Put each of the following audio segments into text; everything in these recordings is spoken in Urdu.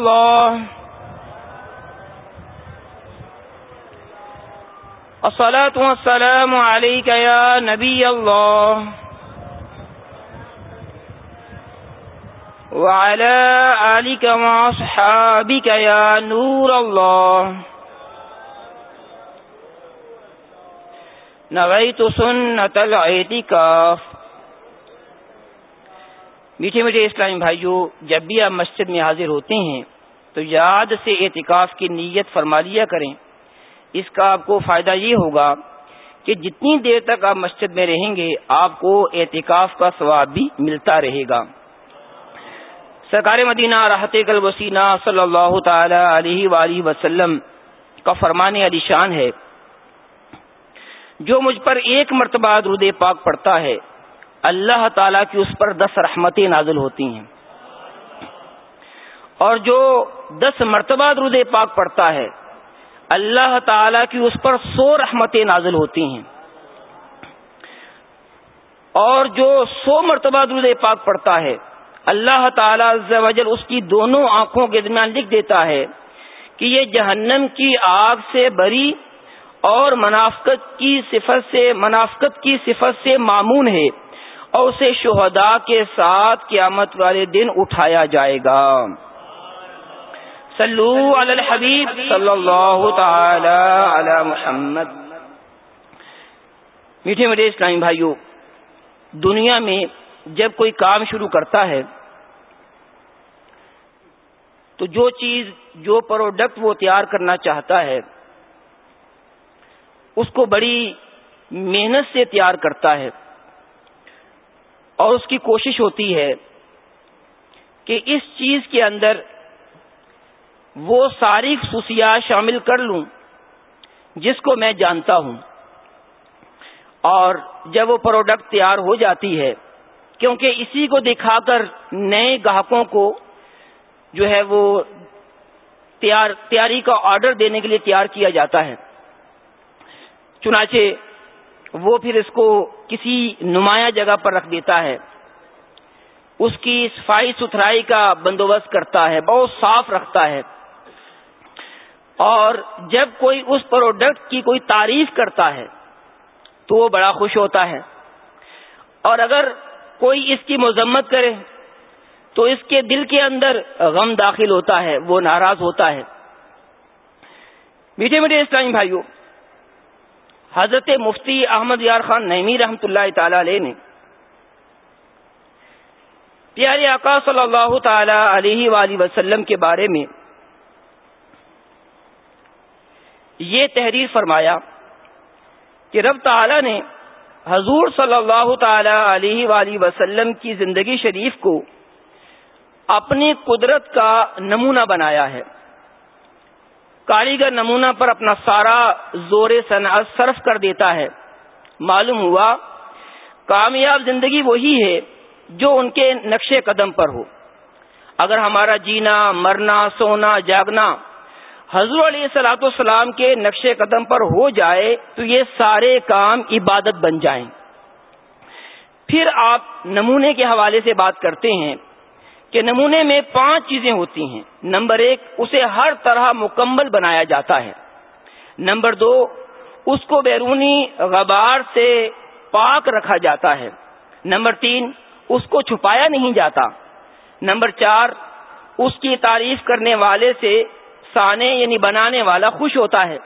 الله الصلاة والسلام عليك يا نبي الله وعلى آلك وأصحابك يا نور الله نويت سنة العيتكاف میٹھے میٹھے اسلامی بھائیوں جب بھی آپ مسجد میں حاضر ہوتے ہیں تو یاد سے اعتکاف کی نیت فرما لیا کریں۔ اس کا آپ کو فائدہ یہ ہوگا کہ جتنی دیر تک آپ مسجد میں رہیں گے، آپ کو اعتکاف کا ثواب بھی ملتا رہے گا۔ سرکار مدینہ راحت کل وسینہ صلی اللہ تعالی علیہ وآلہ وسلم کا فرمان علی شان ہے۔ جو مجھ پر ایک مرتبہ درود پاک پڑتا ہے، اللہ تعالی کی اس پر دس رحمتیں نازل ہوتی ہیں۔ اور جو دس مرتبہ درود پاک پڑتا ہے، اللہ تعالی کی اس پر سو رحمتیں نازل ہوتی ہیں۔ اور جو سو مرتبہ درود پاک پڑتا ہے، اللہ تعالی اس کی دونوں آنکھوں کے درمیان لکھ دیتا ہے کہ یہ جہنم کی آگ سے بری اور منافقت کی صفت سے، منافقت کی صفت سے معمون ہے اور اسے شہداء کے ساتھ قیامت والے دن اٹھایا جائے گا۔ صلو علی الحبیب صلی اللہ تعالی علی محمد. میٹھے میٹھے اسلامی بھائیوں، دنیا میں جب کوئی کام شروع کرتا ہے، تو جو چیز، جو پروڈکٹ وہ تیار کرنا چاہتا ہے، اس کو بڑی محنت سے تیار کرتا ہے۔ اور اس کی کوشش ہوتی ہے کہ اس چیز کے اندر وہ ساری خصوصیات شامل کر لوں، جس کو میں جانتا ہوں۔ اور جب وہ پروڈکٹ تیار ہو جاتی ہے، کیونکہ اسی کو دکھا کر نئے گاہکوں کو جو ہے وہ تیار، تیاری کا آرڈر دینے کے لیے تیار کیا جاتا ہے۔ چنانچہ وہ پھر اس کو کسی نمایاں جگہ پر رکھ دیتا ہے۔ اس کی صفائی ستھرائی کا بندوبست کرتا ہے، بہت صاف رکھتا ہے۔ اور جب کوئی اس پروڈکٹ کی کوئی تعریف کرتا ہے، تو وہ بڑا خوش ہوتا ہے۔ اور اگر کوئی اس کی مذمت کرے، تو اس کے دل کے اندر غم داخل ہوتا ہے، وہ ناراض ہوتا ہے۔ میٹھے میٹھے اسلامی بھائیوں، حضرت مفتی احمد یار خان نعمی رحمت اللہ تعالی علیہ نے پیارے آقا صلی اللہ تعالی علیہ وآلہ وسلم کے بارے میں یہ تحریر فرمایا کہ رب تعالی نے حضور صلی اللہ تعالی علیہ وآلہ وسلم کی زندگی شریف کو اپنی قدرت کا نمونہ بنایا ہے۔ کاریگر نمونہ پر اپنا سارا زور صنعت صرف کر دیتا ہے۔ معلوم ہوا، کامیاب زندگی وہی ہے جو ان کے نقش قدم پر ہو۔ اگر ہمارا جینا، مرنا، سونا، جاگنا حضور علیہ سلاۃ والسلام کے نقش قدم پر ہو جائے تو یہ سارے کام عبادت بن جائیں۔ پھر آپ نمونے کے حوالے سے بات کرتے ہیں کہ نمونے میں پانچ چیزیں ہوتی ہیں۔ نمبر ایک، اسے ہر طرح مکمل بنایا جاتا ہے۔ نمبر دو، اس کو بیرونی غبار سے پاک رکھا جاتا ہے۔ نمبر تین، اس کو چھپایا نہیں جاتا۔ نمبر چار، اس کی تعریف کرنے والے سے سانے یعنی بنانے والا خوش ہوتا ہے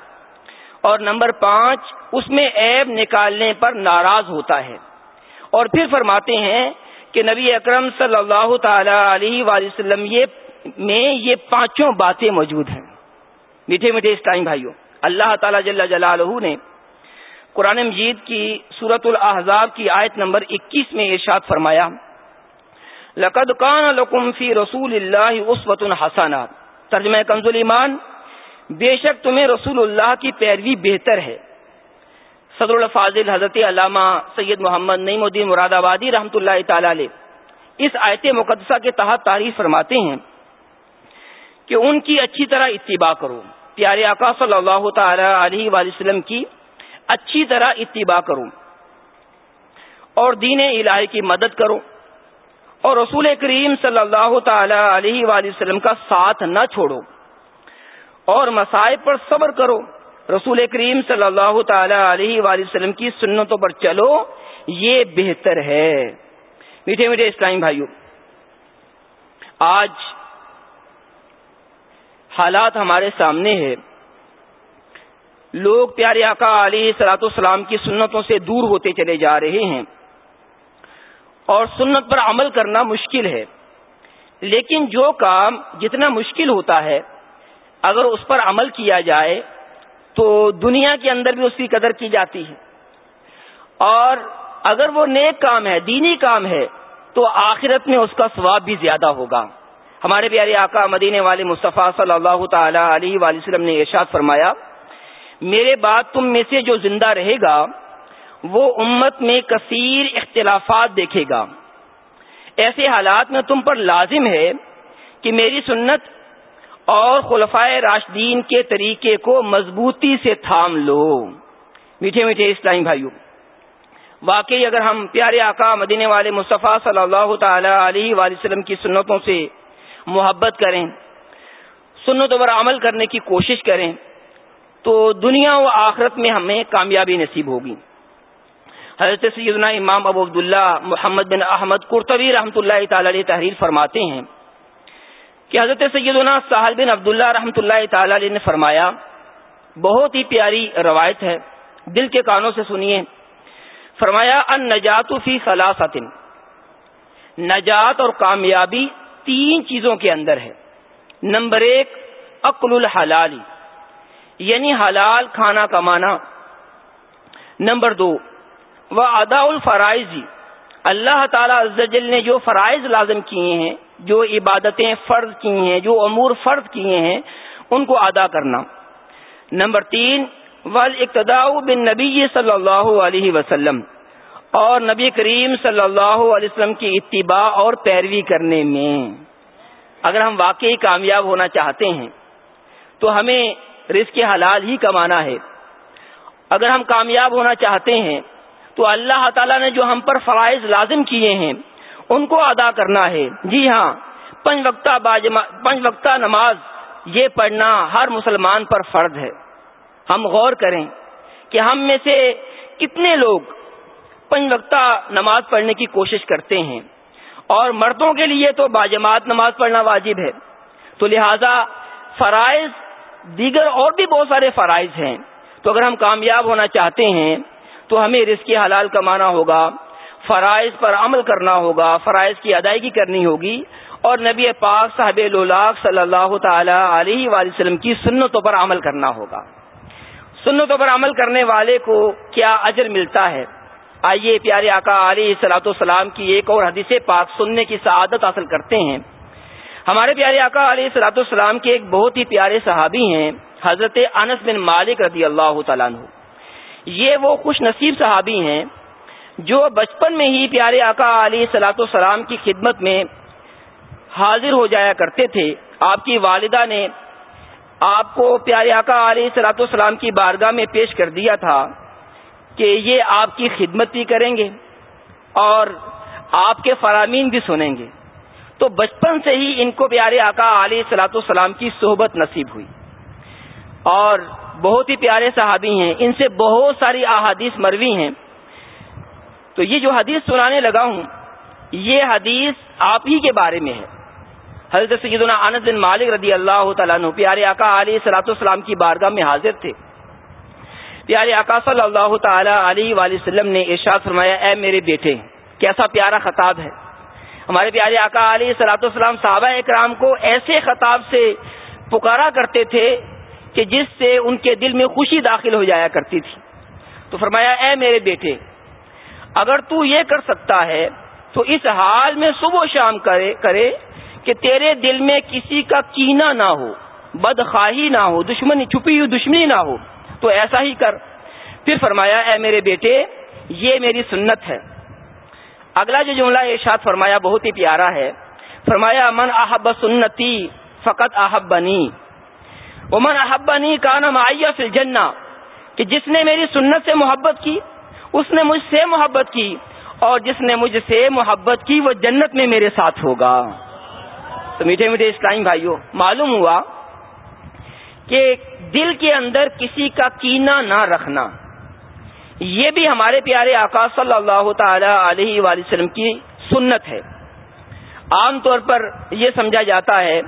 اور نمبر پانچ، اس میں عیب نکالنے پر ناراض ہوتا ہے۔ اور پھر فرماتے ہیں کہ نبی اکرم صلی اللہ تعالی علیہ وآلہ وسلم یہ میں یہ پانچوں باتیں موجود ہیں۔ میٹھے میٹھے اسٹائم بھائیوں، اللہ تعالیٰ جل جلالہ نے قرآن مجید کی سورت الحضاب کی آیت نمبر اکیس میں ارشاد فرمایا، لقد کان لکم فی رسول اللہ عصوت الحسانہ ترجمہ کنزول ایمان بے شک تمہیں رسول اللہ کی پیروی بہتر ہے۔ صدر الفاظل حضرت علامہ سید محمد نعیم الدین مراد آبادی رحمۃ اللہ تعالی علیہ اس آیت مقدسہ کے تحت تعریف فرماتے ہیں کہ ان کی اچھی طرح اتباع کرو۔ پیارے آقا صلی اللہ تعالی علیہ وآلہ وسلم کی اچھی طرح اتباع کرو اور دین الہی کی مدد کرو۔ اور رسول کریم صلی اللہ تعالی علیہ وآلہ وسلم کا ساتھ نہ چھوڑو اور مسائب پر صبر کرو۔ رسول کریم صلی اللہ تعالی علیہ وآلہ وسلم کی سنتوں پر چلو، یہ بہتر ہے۔ میٹھے میٹھے اسلامی بھائیوں آج حالات ہمارے سامنے ہے لوگ پیارے آقا علی سلاۃ السلام کی سنتوں سے دور ہوتے چلے جا رہے ہیں۔ اور سنت پر عمل کرنا مشکل ہے۔ لیکن جو کام جتنا مشکل ہوتا ہے، اگر اس پر عمل کیا جائے، تو دنیا کے اندر بھی اس کی قدر کی جاتی ہے۔ اور اگر وہ نیک کام ہے، دینی کام ہے، تو آخرت میں اس کا ثواب بھی زیادہ ہوگا۔ ہمارے پیارے آقا مدینے والے مصطفیٰ صلی اللہ تعالی علیہ وآلہ وسلم نے ارشاد فرمایا، میرے بعد تم میں سے جو زندہ رہے گا وہ امت میں کثیر اختلافات دیکھے گا۔ ایسے حالات میں تم پر لازم ہے کہ میری سنت اور خلفائے راشدین کے طریقے کو مضبوطی سے تھام لو۔ میٹھے میٹھے اسلامی بھائیوں، واقعی اگر ہم پیارے آقا مدینے والے مصطفیٰ صلی اللہ تعالی علیہ وآلہ وسلم کی سنتوں سے محبت کریں سنتوں پر عمل کرنے کی کوشش کریں، تو دنیا و آخرت میں ہمیں کامیابی نصیب ہوگی۔ حضرت سیدنا امام ابو عبداللہ محمد بن احمد قرطبی رحمۃ اللہ تعالی علیہ تحریر فرماتے ہیں کہ حضرت سیدنا سہل بن عبداللہ رحمۃ اللہ تعالی علیہ نے فرمایا، بہت ہی پیاری روایت ہے، دل کے کانوں سے سنیے۔ فرمایا ان نجات فی فلاست نجات اور کامیابی تین چیزوں کے اندر ہے۔ نمبر ایک عقل الحلالی یعنی حلال کھانا کمانا۔ نمبر دو وہ ادا الفرائض. اللہ تعالی نے جو فرائض لازم کیے ہیں، جو عبادتیں فرض کی ہیں، جو امور فرض کیے ہیں، ان کو ادا کرنا. نمبر تین ول اقتداء بن نبی صلی اللہ علیہ وسلم. اور نبی کریم صلی اللہ علیہ وسلم کی اتباع اور پیروی کرنے میں. اگر ہم واقعی کامیاب ہونا چاہتے ہیں، تو ہمیں رزق حلال ہی کمانا ہے. اگر ہم کامیاب ہونا چاہتے ہیں تو اللہ تعالیٰ نے جو ہم پر فرائض لازم کیے ہیں، ان کو ادا کرنا ہے۔ جی ہاں پنج وقتہ پنج وقتہ نماز، یہ پڑھنا ہر مسلمان پر فرض ہے۔ ہم غور کریں کہ ہم میں سے کتنے لوگ پنج وقتہ نماز پڑھنے کی کوشش کرتے ہیں۔ اور مردوں کے لیے تو باجماعت نماز پڑھنا واجب ہے۔ تو لہذا فرائض، دیگر اور بھی بہت سارے فرائض ہیں۔ تو اگر ہم کامیاب ہونا چاہتے ہیں تو ہمیں رزق حلال کمانا ہوگا، فرائض پر عمل کرنا ہوگا، فرائض کی ادائیگی کرنی ہوگی۔ اور نبی پاک صاحب اللہ صلی اللہ تعالی علیہ وآلہ وسلم کی سنتوں پر عمل کرنا ہوگا۔ سنتوں پر عمل کرنے والے کو کیا اجر ملتا ہے؟ آئیے پیارے آقا علیہ سلاۃ السلام کی ایک اور حدیث پاک سننے کی سعادت حاصل کرتے ہیں۔ ہمارے پیارے آقا علیہ سلاۃ السلام کے ایک بہت ہی پیارے صحابی ہیں، حضرت انس بن مالک رضی اللہ تعالیٰ عنہ۔ یہ وہ خوش نصیب صحابی ہیں جو بچپن میں ہی پیارے آقا علی سلاۃ السلام کی خدمت میں حاضر ہو جایا کرتے تھے۔ آپ کی والدہ نے آپ کو پیارے آقا علی سلاۃ السلام کی بارگاہ میں پیش کر دیا تھا کہ یہ آپ کی خدمت بھی کریں گے اور آپ کے فرامین بھی سنیں گے۔ تو بچپن سے ہی ان کو پیارے آقا علی سلاۃ السلام کی صحبت نصیب ہوئی۔ اور بہت ہی پیارے صحابی ہیں، ان سے بہت ساری احادیث مروی ہیں۔ تو یہ جو حدیث سنانے لگا ہوں، یہ حدیث آپ ہی کے بارے میں ہے۔ حضرت سیدنا انس بن مالک رضی اللہ تعالیٰ عنہ، پیارے آقا علیہ سلاۃ السلام کی بارگاہ میں حاضر تھے۔ پیارے آقا صلی اللہ تعالی علیہ وآلہ وسلم نے ارشاد فرمایا، اے میرے بیٹے، کیسا پیارا خطاب ہے۔ ہمارے پیارے آقا علیہ سلاۃ السلام صحابہ اکرام کو ایسے خطاب سے پکارا کرتے تھے کہ جس سے ان کے دل میں خوشی داخل ہو جایا کرتی تھی۔ تو فرمایا، اے میرے بیٹے، اگر تو یہ کر سکتا ہے، تو اس حال میں صبح و شام کرے کرے کہ تیرے دل میں کسی کا کینا نہ ہو، بدخواہی نہ ہو، دشمنی، چھپی ہوئی دشمنی نہ ہو، تو ایسا ہی کر۔ پھر فرمایا، اے میرے بیٹے، یہ میری سنت ہے۔ اگلا جو جملہ ارشاد فرمایا، بہت ہی پیارا ہے۔ فرمایا، من احب سنتی فقط احب بنی امن احبانی کا نام آئیہ فل جنا کہ جس نے میری سنت سے محبت کی، اس نے مجھ سے محبت کی، اور جس نے مجھ سے محبت کی، وہ جنت میں میرے ساتھ ہوگا۔ تو میٹھے میٹھے اسلام بھائیوں معلوم ہوا کہ دل کے اندر کسی کا کینا نہ رکھنا، یہ بھی ہمارے پیارے آقا صلی اللہ تعالی علیہ وآلہ وسلم کی سنت ہے۔ عام طور پر یہ سمجھا جاتا ہے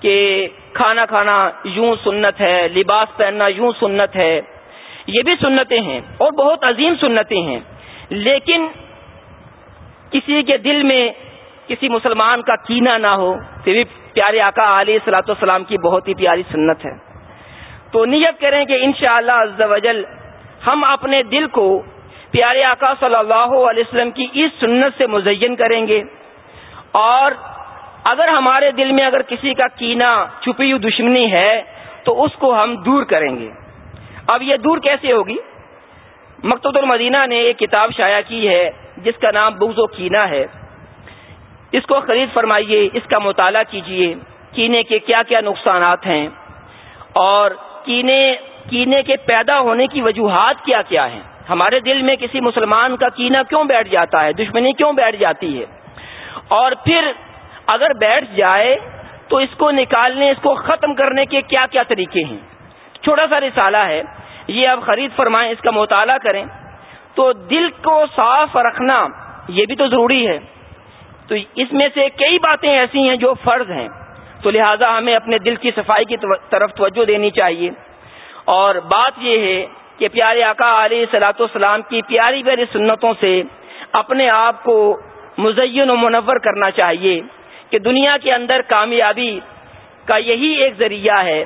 کہ کھانا کھانا یوں سنت ہے، لباس پہننا یوں سنت ہے۔ یہ بھی سنتیں ہیں اور بہت عظیم سنتیں ہیں۔ لیکن کسی کے دل میں کسی مسلمان کا کینا نہ ہو، پھر بھی پیارے آقا علیہ السلاۃ والسلام کی بہت ہی پیاری سنت ہے۔ تو نیت کریں کہ انشاءاللہ شاء اللہ ہم اپنے دل کو پیارے آقا صلی اللہ علیہ وسلم کی اس سنت سے مزین کریں گے اور اگر ہمارے دل میں اگر کسی کا کینا چھپی ہوئی دشمنی ہے، تو اس کو ہم دور کریں گے۔ اب یہ دور کیسے ہوگی؟ مکتب المدینہ نے ایک کتاب شائع کی ہے، جس کا نام بغض و کینا ہے۔ اس کو خرید فرمائیے، اس کا مطالعہ کیجیے کینے کے کیا کیا نقصانات ہیں اور کینے کینے کے پیدا ہونے کی وجوہات کیا کیا ہیں۔ ہمارے دل میں کسی مسلمان کا کینا کیوں بیٹھ جاتا ہے؟ دشمنی کیوں بیٹھ جاتی ہے؟ اور پھر اگر بیٹھ جائے تو اس کو نکالنے، اس کو ختم کرنے کے کیا کیا طریقے ہیں؟ چھوٹا سا رسالہ ہے، یہ آپ خرید فرمائیں، اس کا مطالعہ کریں۔ تو دل کو صاف رکھنا، یہ بھی تو ضروری ہے۔ تو اس میں سے کئی باتیں ایسی ہیں جو فرض ہیں۔ تو لہٰذا ہمیں اپنے دل کی صفائی کی طرف توجہ دینی چاہیے۔ اور بات یہ ہے کہ پیارے آقا علیہ سلاۃ والسلام کی پیاری پیاری سنتوں سے اپنے آپ کو مزین و منور کرنا چاہیے۔ کہ دنیا کے اندر کامیابی کا یہی ایک ذریعہ ہے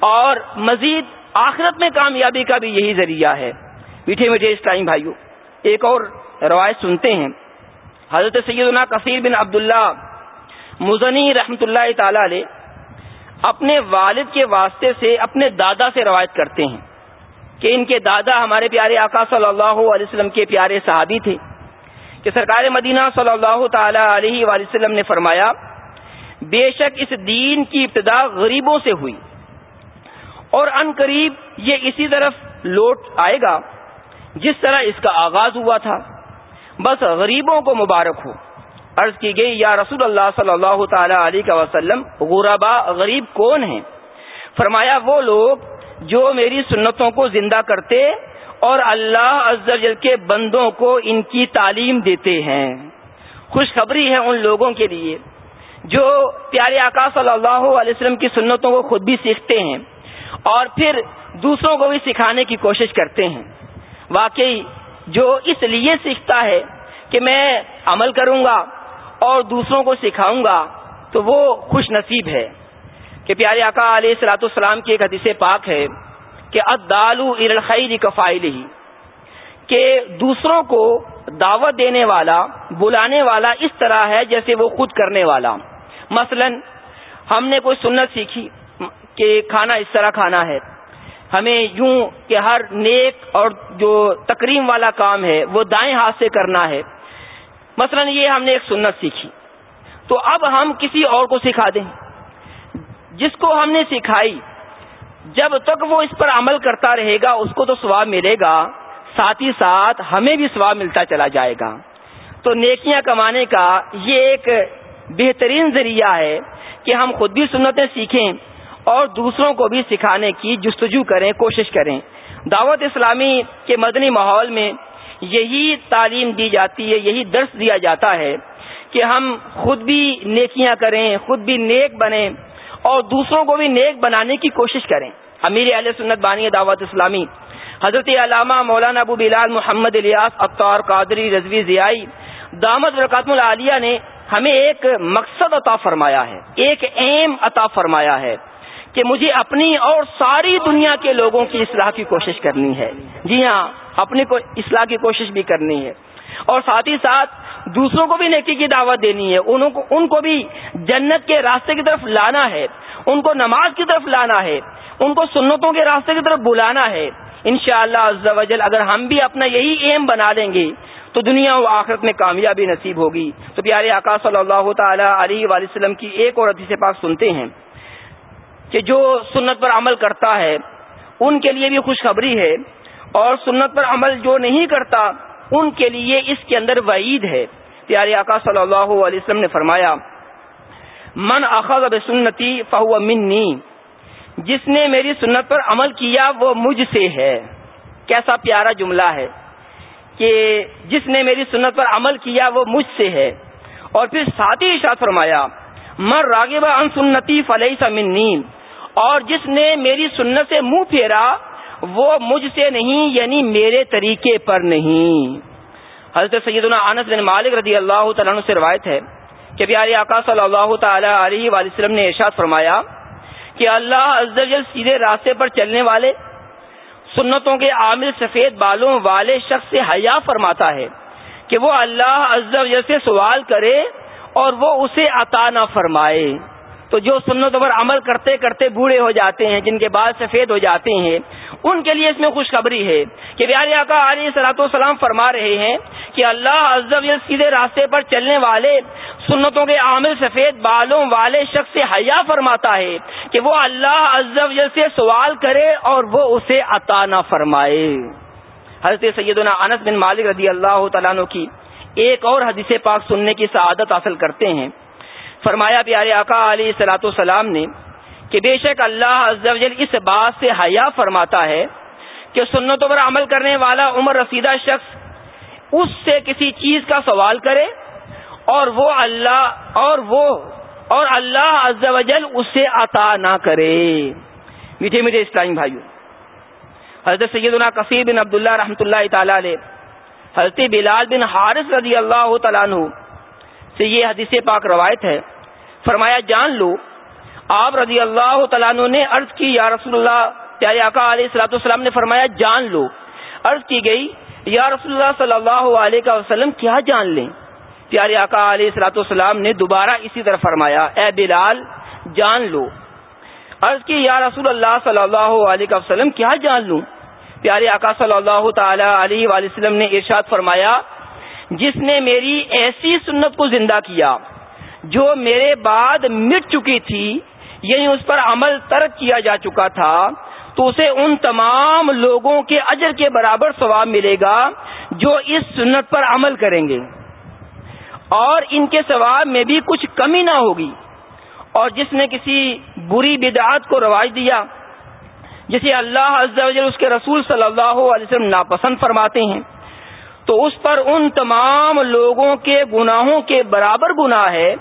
اور مزید آخرت میں کامیابی کا بھی یہی ذریعہ ہے۔ میٹھے میٹھے اسلام بھائیوں ایک اور روایت سنتے ہیں۔ حضرت سیدنا کثیر بن عبداللہ مزنی رحمت اللہ تعالی علیہ اپنے والد کے واسطے سے اپنے دادا سے روایت کرتے ہیں کہ ان کے دادا ہمارے پیارے آقا صلی اللہ علیہ وسلم کے پیارے صحابی تھے۔ کہ سرکار مدینہ صلی اللہ تعالی علیہ وآلہ وسلم نے فرمایا، بے شک اس دین کی ابتدا غریبوں سے ہوئی اور ان قریب یہ اسی طرف لوٹ آئے گا جس طرح اس کا آغاز ہوا تھا۔ بس غریبوں کو مبارک ہو۔ عرض کی گئی، یا رسول اللہ صلی اللہ تعالی علیہ وسلم، غربا غریب کون ہیں؟ فرمایا، وہ لوگ جو میری سنتوں کو زندہ کرتے اور اللہ جل کے بندوں کو ان کی تعلیم دیتے ہیں۔ خوشخبری ہے ان لوگوں کے لیے جو پیارے آقا صلی اللہ علیہ وسلم کی سنتوں کو خود بھی سیکھتے ہیں اور پھر دوسروں کو بھی سکھانے کی کوشش کرتے ہیں۔ واقعی جو اس لیے سیکھتا ہے کہ میں عمل کروں گا اور دوسروں کو سکھاؤں گا تو وہ خوش نصیب ہے۔ کہ پیارے آقا علیہ السلاۃ السلام کی ایک حدیث پاک ہے۔ کہ ادالو ارخی کفائل ہی کہ دوسروں کو دعوت دینے والا، بلانے والا اس طرح ہے جیسے وہ خود کرنے والا۔ مثلا، ہم نے کوئی سنت سیکھی کہ کھانا اس طرح کھانا ہے۔ ہمیں یوں کہ ہر نیک اور جو تکریم والا کام ہے، وہ دائیں ہاتھ سے کرنا ہے۔ مثلا، یہ ہم نے ایک سنت سیکھی۔ تو اب ہم کسی اور کو سکھا دیں۔ جس کو ہم نے سکھائی جب تک وہ اس پر عمل کرتا رہے گا، اس کو تو سواب ملے گا۔ ساتھ ہی ساتھ ہمیں بھی سواب ملتا چلا جائے گا۔ تو نیکیاں کمانے کا یہ ایک بہترین ذریعہ ہے کہ ہم خود بھی سنتیں سیکھیں اور دوسروں کو بھی سکھانے کی جستجو کریں، کوشش کریں۔ دعوت اسلامی کے مدنی ماحول میں یہی تعلیم دی جاتی ہے، یہی درس دیا جاتا ہے کہ ہم خود بھی نیکیاں کریں، خود بھی نیک بنیں۔ اور دوسروں کو بھی نیک بنانے کی کوشش کریں۔ امیر علیہ سنت بانی دعوت اسلامی، حضرت علامہ مولانا ابو بلال محمد الیاس اختار قادری رضوی ضیائی، دامت برکات العالیہ نے ہمیں ایک مقصد عطا فرمایا ہے، ایک ایم عطا فرمایا ہے کہ مجھے اپنی اور ساری دنیا کے لوگوں کی اصلاح کی کوشش کرنی ہے۔ جی ہاں اپنی کو اصلاح کی کوشش بھی کرنی ہے۔ اور ساتھ ہی ساتھ دوسروں کو بھی نیکی کی دعوت دینی ہے ان کو بھی جنت کے راستے کی طرف لانا ہے، ان کو نماز کی طرف لانا ہے، ان کو سنتوں کے راستے کی طرف بلانا ہے۔ ان شاء اللہ اگر ہم بھی اپنا یہی ایم بنا لیں گے، تو دنیا و آخرت میں کامیابی نصیب ہوگی۔ تو پیارے آقا صلی اللہ تعالی علیہ وسلم کی ایک اور حدیث پاک سنتے ہیں کہ جو سنت پر عمل کرتا ہے، ان کے لیے بھی خوشخبری ہے اور سنت پر عمل جو نہیں کرتا ان کے لیے اس کے اندر وعید ہے۔ پیارے آقا صلی اللہ علیہ وسلم نے فرمایا، من اخذ سنتی فہو منی۔ جس نے میری سنت پر عمل کیا وہ مجھ سے ہے۔ کیسا پیارا جملہ ہے کہ جس نے میری سنت پر عمل کیا وہ مجھ سے ہے۔ اور پھر ساتھی ارشاد فرمایا مر راغب ان سنتی فلئی منی۔ اور جس نے میری سنت سے منہ پھیرا وہ مجھ سے نہیں یعنی میرے طریقے پر نہیں۔ حضرت سیدنا انس بن مالک رضی اللہ تعالیٰ سے روایت ہے کہ پیارے آقا صلی اللہ تعالی علیہ وآلہ وسلم نے ارشاد فرمایا کہ اللہ عزوجل سیدھے راستے پر چلنے والے سنتوں کے عامل سفید بالوں والے شخص سے حیا فرماتا ہے کہ وہ اللہ عزوجل سے سوال کرے اور وہ اسے عطا نہ فرمائے۔ تو جو سنتوں پر عمل کرتے کرتے بوڑھے ہو جاتے ہیں، جن کے بال سفید ہو جاتے ہیں، ان کے لیے اس میں خوشخبری ہے کہ پیارے آقا علیہ سلاۃ والسلام فرما رہے ہیں کہ اللہ عزب سیدھے راستے پر چلنے والے سنتوں کے عامل سفید بالوں والے شخص سے حیا فرماتا ہے کہ وہ اللہ عزب سے سوال کرے اور وہ اسے عطا نہ فرمائے۔ حضرت سیدنا انس بن مالک رضی اللہ تعالیٰ کی ایک اور حدیث پاک سننے کی سعادت حاصل کرتے ہیں۔ فرمایا پیارے آقا علیہ سلاۃ السلام نے کہ بے شک اللہ عزوجل اس بات سے حیا فرماتا ہے کہ سنتوں پر عمل کرنے والا عمر رسیدہ شخص اس سے کسی چیز کا سوال کرے اور وہ اللہ اور وہ اور اللہ عز و جل اسے عطا نہ کرے۔ میٹھے میٹھے اسلامی بھائیو، حضرت سیدنا کثیر بن عبداللہ رحمۃ اللہ تعالی علیہ، حضرت بلال بن حارث رضی اللہ تعالیٰ عنہ سے یہ حدیث پاک روایت ہے۔ فرمایا، جان لو، آپ رضی اللہ تعالیٰ نے عرض کی، یا رسول اللہ، پیارے آقا علیہ السلاۃ والسلام نے فرمایا، جان لو۔ عرض کی گئی، یا رسول اللہ صلی اللہ علیہ وسلم، کیا جان لیں؟ پیارے آقا علیہ السلاۃ والسلام نے دوبارہ اسی طرح فرمایا، اے بلال، جان لو۔ عرض کی، یا رسول اللہ صلی اللہ علیہ وسلم، کیا جان لوں؟ پیارے آقا صلی اللہ تعالی علیہ وسلم نے ارشاد فرمایا جس نے میری ایسی سنت کو زندہ کیا جو میرے بعد مٹ چکی تھی یعنی اس پر عمل ترک کیا جا چکا تھا، تو اسے ان تمام لوگوں کے اجر کے برابر ثواب ملے گا جو اس سنت پر عمل کریں گے۔ اور ان کے ثواب میں بھی کچھ کمی نہ ہوگی۔ اور جس نے کسی بری بدعات کو رواج دیا، جسے اللہ عز و جل اس کے رسول صلی اللہ علیہ وسلم ناپسند فرماتے ہیں تو اس پر ان تمام لوگوں کے گناہوں کے برابر گناہ ہے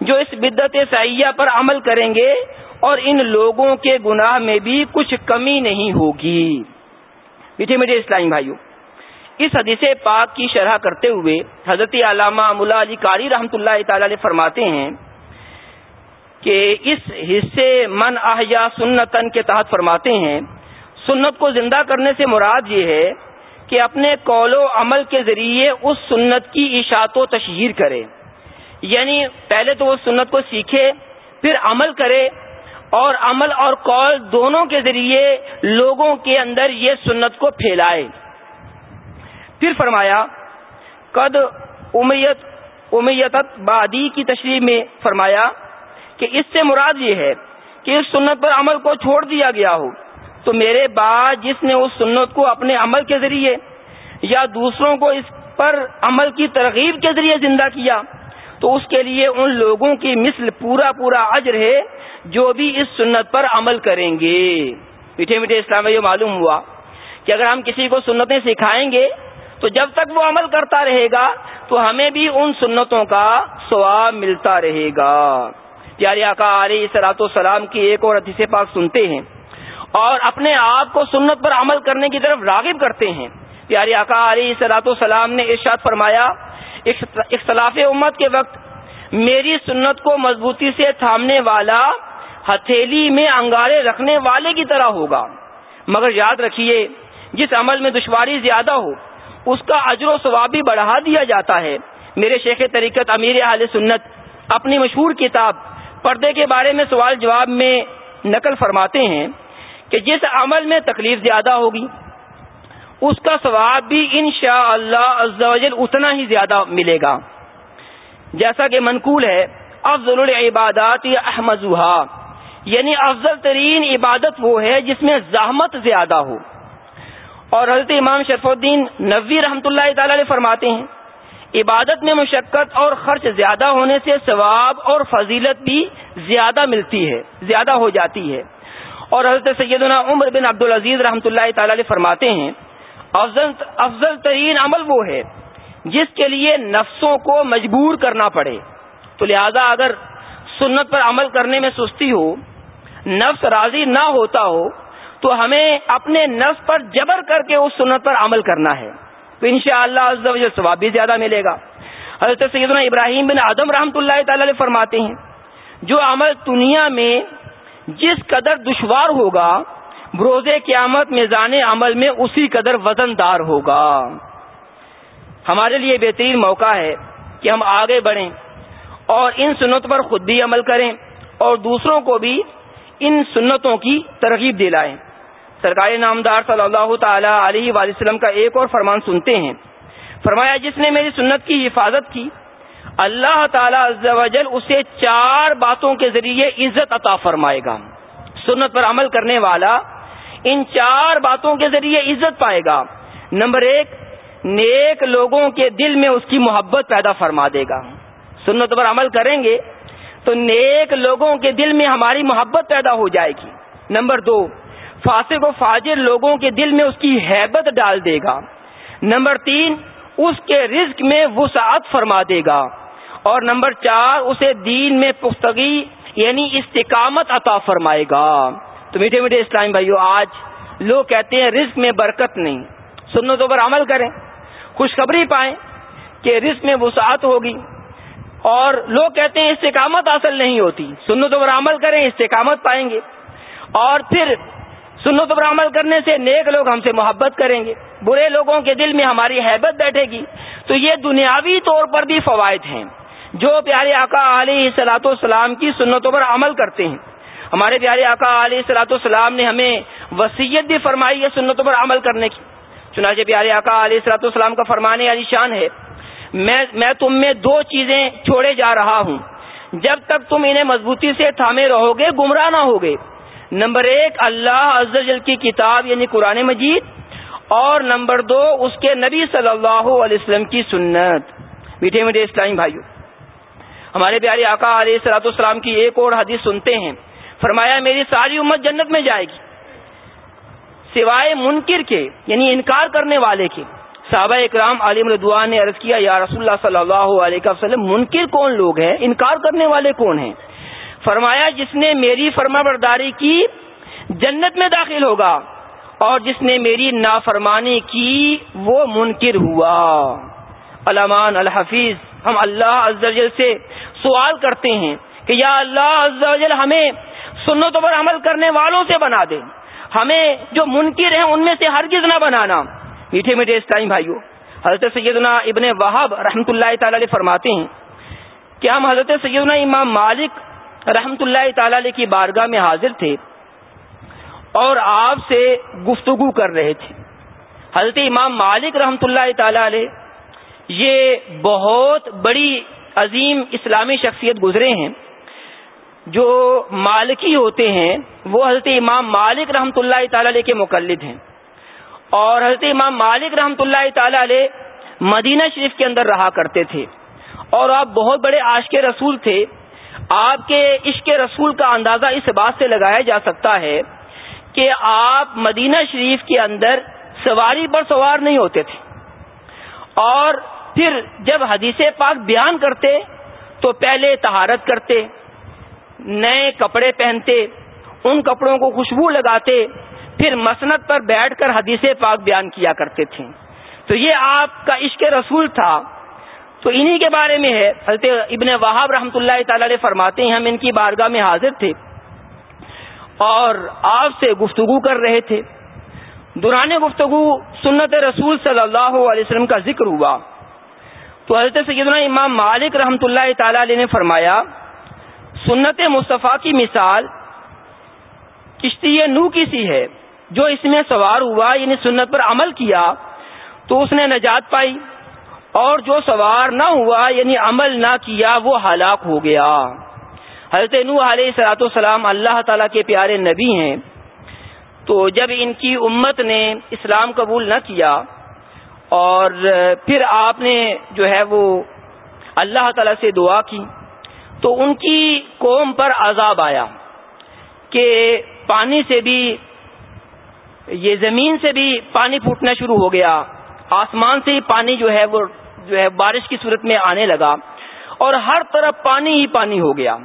جو اس بدت سیاح پر عمل کریں گے اور ان لوگوں کے گناہ میں بھی کچھ کمی نہیں ہوگی۔ میٹھے میٹھے اسلامی بھائیوں اس حدیث پاک کی شرح کرتے ہوئے حضرت علامہ ملا علی کاری رحمۃ اللہ تعالی علیہ فرماتے ہیں کہ اس حصے من احیا سنتن کے تحت فرماتے ہیں، سنت کو زندہ کرنے سے مراد یہ ہے کہ اپنے قول و عمل کے ذریعے اس سنت کی اشاعت و تشہیر کرے۔ یعنی پہلے تو وہ سنت کو سیکھے، پھر عمل کرے اور عمل اور قول دونوں کے ذریعے لوگوں کے اندر یہ سنت کو پھیلائے۔ پھر فرمایا، قد امیت امیت بادی کی تشریح میں فرمایا کہ اس سے مراد یہ ہے کہ اس سنت پر عمل کو چھوڑ دیا گیا ہو۔ تو میرے بعد جس نے اس سنت کو اپنے عمل کے ذریعے یا دوسروں کو اس پر عمل کی ترغیب کے ذریعے زندہ کیا، تو اس کے لیے ان لوگوں کی مثل پورا پورا اجر ہے جو بھی اس سنت پر عمل کریں گے۔ میٹھے میٹھے اسلام میں یہ معلوم ہوا کہ اگر ہم کسی کو سنتیں سکھائیں گے تو جب تک وہ عمل کرتا رہے گا تو ہمیں بھی ان سنتوں کا ثواب ملتا رہے گا۔ پیارے آقا علیہ سلاۃ السلام کی ایک اور حدیث پاک سنتے ہیں۔ اور اپنے آپ کو سنت پر عمل کرنے کی طرف راغب کرتے ہیں۔ پیارے آقا علیہ سلاۃ السلام نے ارشاد فرمایا اختلاف امت کے وقت میری سنت کو مضبوطی سے تھامنے والا ہتھیلی میں انگارے رکھنے والے کی طرح ہوگا۔ مگر یاد رکھیے، جس عمل میں دشواری زیادہ ہو، اس کا اجر و ثواب بھی بڑھا دیا جاتا ہے۔ میرے شیخ طریقت امیر اہل سنت اپنی مشہور کتاب پردے کے بارے میں سوال جواب میں نقل فرماتے ہیں۔ کہ جس عمل میں تکلیف زیادہ ہوگی، اس کا ثواب بھی ان شاء اللہ اتنا ہی زیادہ ملے گا۔ جیسا کہ منقول ہے، افضل العبادات یا احمد یعنی افضل ترین عبادت وہ ہے جس میں زحمت زیادہ ہو۔ اور حضرت امام شرف الدین نبوی رحمۃ اللہ تعالی فرماتے ہیں، عبادت میں مشقت اور خرچ زیادہ ہونے سے ثواب اور فضیلت بھی زیادہ ملتی ہے، زیادہ ہو جاتی ہے۔ اور حضرت سیدنا عمر بن عبد العزیز رحمۃ اللہ تعالی فرماتے ہیں، افضل افضل ترین عمل وہ ہے جس کے لیے نفسوں کو مجبور کرنا پڑے۔ تو لہذا اگر سنت پر عمل کرنے میں سستی ہو، نفس راضی نہ ہوتا ہو، تو ہمیں اپنے نفس پر جبر کر کے اس سنت پر عمل کرنا ہے۔ تو ان شاء اللہ ثواب بھی زیادہ ملے گا۔ حضرت سیدنا ابراہیم بن آدم رحمۃ اللہ تعالی علیہ فرماتے ہیں، جو عمل دنیا میں جس قدر دشوار ہوگا، بروز قیامت میزان عمل میں اسی قدر وزن دار ہوگا۔ ہمارے لیے بہترین موقع ہے کہ ہم آگے بڑھیں اور ان سنتوں پر خود بھی عمل کریں اور دوسروں کو بھی ان سنتوں کی ترغیب دلائیں۔ سرکاری نامدار صلی اللہ تعالی علیہ وسلم کا ایک اور فرمان سنتے ہیں۔ فرمایا، جس نے میری سنت کی حفاظت کی اللہ تعالی عز و جل اسے چار باتوں کے ذریعے عزت عطا فرمائے گا۔ سنت پر عمل کرنے والا ان چار باتوں کے ذریعے عزت پائے گا۔ نمبر ایک، نیک لوگوں کے دل میں اس کی محبت پیدا فرما دے گا۔ سنت پر عمل کریں گے تو نیک لوگوں کے دل میں ہماری محبت پیدا ہو جائے گی۔ نمبر دو، فاسق و فاجر لوگوں کے دل میں اس کی حیبت ڈال دے گا۔ نمبر تین اس کے رزق میں وسعت فرما دے گا۔ اور نمبر چار، اسے دین میں پختگی یعنی استقامت عطا فرمائے گا۔ تو میٹھے میٹھے اسلام بھائیو، آج لوگ کہتے ہیں رزق میں برکت نہیں۔ سنتوں پر عمل کریں، خوشخبری پائیں کہ رزق میں وسعت ہوگی۔ اور لوگ کہتے ہیں استقامت حاصل نہیں ہوتی۔ سنتوں پر عمل کریں، استقامت پائیں گے۔ اور پھر سنتوں پر عمل کرنے سے نیک لوگ ہم سے محبت کریں گے، برے لوگوں کے دل میں ہماری حیبت بیٹھے گی۔ تو یہ دنیاوی طور پر بھی فوائد ہیں۔ جو پیارے آقا علیہ سلاۃ والسلام کی سنتوں پر عمل کرتے ہیں۔ ہمارے پیارے آقا علیہ سلاۃ والسلام نے ہمیں وسیعت بھی فرمائی ہے سنتوں پر عمل کرنے کی۔ چنانچہ پیارے آقا علیہ سلاۃ والسلام کا فرمانے علی شان ہے، میں میں تم میں دو چیزیں چھوڑے جا رہا ہوں۔ جب تک تم انہیں مضبوطی سے تھامے رہو گے، گمراہ نہ ہوگے۔ نمبر ایک، اللہ جل کی کتاب یعنی قرآن مجید، اور نمبر دو، اس کے نبی صلی اللہ علیہ وسلم کی سنت۔ میٹھے میٹھے اسلامی بھائیو، ہمارے پیارے آقا علیہ سلاۃ السلام کی ایک اور حدیث سنتے ہیں۔ فرمایا، میری ساری امت جنت میں جائے گی، سوائے منکر کے یعنی انکار کرنے والے کے۔ صحابہ اکرام علیم ردوان نے عرض کیا، یا رسول اللہ صلی اللہ علیہ وسلم، منکر کون لوگ ہیں؟ انکار کرنے والے کون ہیں؟ فرمایا جس نے میری فرما برداری کی جنت میں داخل ہوگا اور جس نے میری نافرمانی کی وہ منکر ہوا۔ علامان الحفیظ، ہم اللہ سے سوال کرتے ہیں کہ یا اللہ ہمیں سنتوں پر عمل کرنے والوں سے بنا دے۔ ہمیں جو منکر ہیں ان میں سے ہرگز نہ بنانا۔ میٹھے میٹھے اسلامی بھائیوں حضرت سیدنا ابن وہاب رحمۃ اللہ تعالی فرماتے ہیں کہ ہم حضرت سیدنا امام مالک رحمت اللہ تعالی علیہ کی بارگاہ میں حاضر تھے اور آپ سے گفتگو کر رہے تھے۔ حضرت امام مالک رحمت اللہ تعالی علیہ یہ بہت بڑی عظیم اسلامی شخصیت گزرے ہیں۔ جو مالکی ہوتے ہیں، وہ حضرت امام مالک رحمت اللہ تعالی علیہ کے مقلد ہیں۔ اور حضرت امام مالک رحمت اللہ تعالی علیہ مدینہ شریف کے اندر رہا کرتے تھے۔ اور آپ بہت بڑے عاشق رسول تھے۔ آپ کے عشق رسول کا اندازہ اس بات سے لگایا جا سکتا ہے کہ آپ مدینہ شریف کے اندر سواری پر سوار نہیں ہوتے تھے۔ اور پھر جب حدیث پاک بیان کرتے تو پہلے تہارت کرتے، نئے کپڑے پہنتے، ان کپڑوں کو خوشبو لگاتے، پھر مسنت پر بیٹھ کر حدیث پاک بیان کیا کرتے تھے۔ تو یہ آپ کا عشق رسول تھا۔ تو انہی کے بارے میں ہے۔ حضرت ابن وہاب رحمۃ اللہ تعالی فرماتے ہیں، ہم ان کی بارگاہ میں حاضر تھے اور آپ سے گفتگو کر رہے تھے۔ دوران گفتگو سنت رسول صلی اللہ علیہ وسلم کا ذکر ہوا۔ تو حضرت سیدنا امام مالک رحمۃ اللہ تعالی علیہ نے فرمایا، سنت مصطفیٰ کی مثال کشتی نو کی سی ہے، جو اس میں سوار ہوا یعنی سنت پر عمل کیا، تو اس نے نجات پائی۔ اور جو سوار نہ ہوا یعنی عمل نہ کیا، وہ ہلاک ہو گیا۔ حضرت نو علیہ سلاۃ السلام اللہ تعالیٰ کے پیارے نبی ہیں۔ تو جب ان کی امت نے اسلام قبول نہ کیا اور پھر آپ نے جو ہے وہ اللہ تعالی سے دعا کی، تو ان کی قوم پر عذاب آیا کہ پانی سے بھی، یہ زمین سے بھی پانی پھوٹنا شروع ہو گیا۔ آسمان سے ہی پانی جو ہے وہ جو ہے بارش کی صورت میں آنے لگا اور ہر طرف پانی ہی پانی ہو گیا۔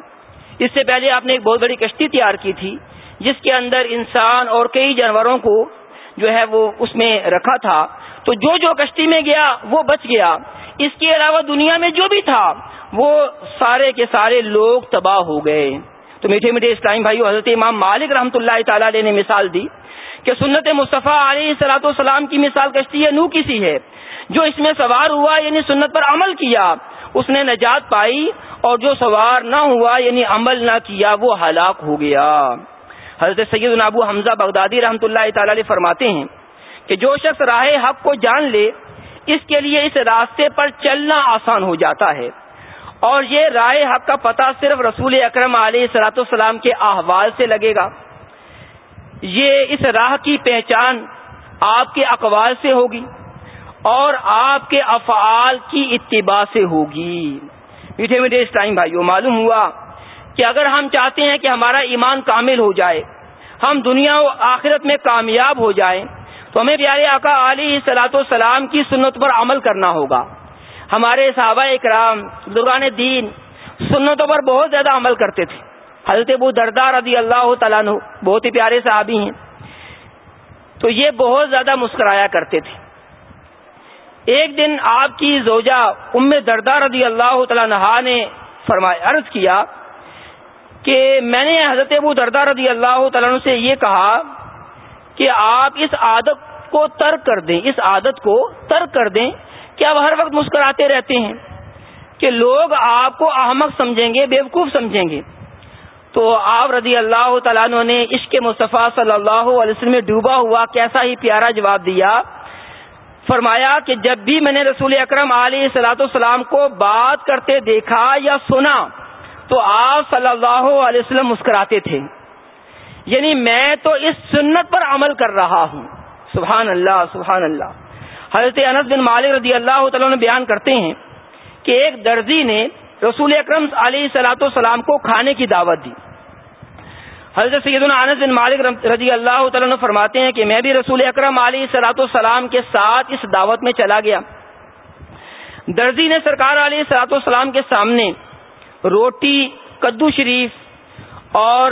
اس سے پہلے آپ نے ایک بہت بڑی کشتی تیار کی تھی، جس کے اندر انسان اور کئی جانوروں کو جو ہے وہ اس میں رکھا تھا۔ تو جو جو کشتی میں گیا، وہ بچ گیا۔ اس کے علاوہ دنیا میں جو بھی تھا، وہ سارے کے سارے لوگ تباہ ہو گئے۔ تو میٹھے میٹھے اسلام بھائی حضرت امام مالک رحمۃ اللہ تعالی نے مثال دی کہ سنت مصطفیٰ علیہ سلاۃ والسلام کی مثال کشتی نو کسی ہے۔ جو اس میں سوار ہوا یعنی سنت پر عمل کیا، اس نے نجات پائی اور جو سوار نہ ہوا یعنی عمل نہ کیا، وہ ہلاک ہو گیا۔ حضرت سید ابو حمزہ بغدادی رحمۃ اللہ تعالی علیہ فرماتے ہیں کہ جو شخص راہ حق کو جان لے، اس کے لیے اس راستے پر چلنا آسان ہو جاتا ہے۔ اور یہ رائے حق کا پتہ صرف رسول اکرم علیہ سلاۃ السلام کے احوال سے لگے گا۔ یہ اس راہ کی پہچان آپ کے اقوال سے ہوگی۔ اور آپ کے افعال کی اتباع سے ہوگی۔ میٹھے میٹھے اس ٹائم بھائیو، معلوم ہوا کہ اگر ہم چاہتے ہیں کہ ہمارا ایمان کامل ہو جائے، ہم دنیا و آخرت میں کامیاب ہو جائیں، تو ہمیں پیارے آقا علی سلاۃ والسلام کی سنت پر عمل کرنا ہوگا۔ ہمارے صحابہ اکرام درگان دین سنتوں پر بہت زیادہ عمل کرتے تھے۔ حضرت ابو دردار رضی اللہ تعالیٰ بہت ہی پیارے صحابی ہیں۔ تو یہ بہت زیادہ مسکرایا کرتے تھے۔ ایک دن آپ کی زوجہ ام دردار رضی اللہ تعالیٰ نے فرمایا، عرض کیا کہ میں نے حضرت ابو دردار رضی اللہ تعالیٰ سے یہ کہا کہ آپ اس عادت کو ترک کر دیں، اس عادت کو ترک کر دیں۔ کہ آپ ہر وقت مسکراتے رہتے ہیں؟ کہ لوگ آپ کو احمق سمجھیں گے، بیوقوف سمجھیں گے۔ تو آپ رضی اللہ تعالیٰ نے عشق مصطفیٰ صلی اللہ علیہ وسلم میں ڈوبا ہوا، کیسا ہی پیارا جواب دیا۔ فرمایا کہ جب بھی میں نے رسول اکرم علیہ سلاۃ السلام کو بات کرتے دیکھا یا سنا تو آپ صلی اللہ علیہ وسلم مسکراتے تھے۔ یعنی میں تو اس سنت پر عمل کر رہا ہوں۔ سبحان اللہ سبحان اللہ۔ حضرت انس بن مالک رضی اللہ تعالیٰ نے بیان کرتے ہیں کہ ایک درزی نے رسول اکرم علیہ سلاۃ السلام کو کھانے کی دعوت دی۔ حضرت سیدنا انس بن مالک رضی اللہ تعالیٰ نے فرماتے ہیں کہ میں بھی رسول اکرم علیہ سلاۃ السلام کے ساتھ اس دعوت میں چلا گیا۔ درزی نے سرکار علیہ سلاۃ السلام کے سامنے روٹی، کدو شریف اور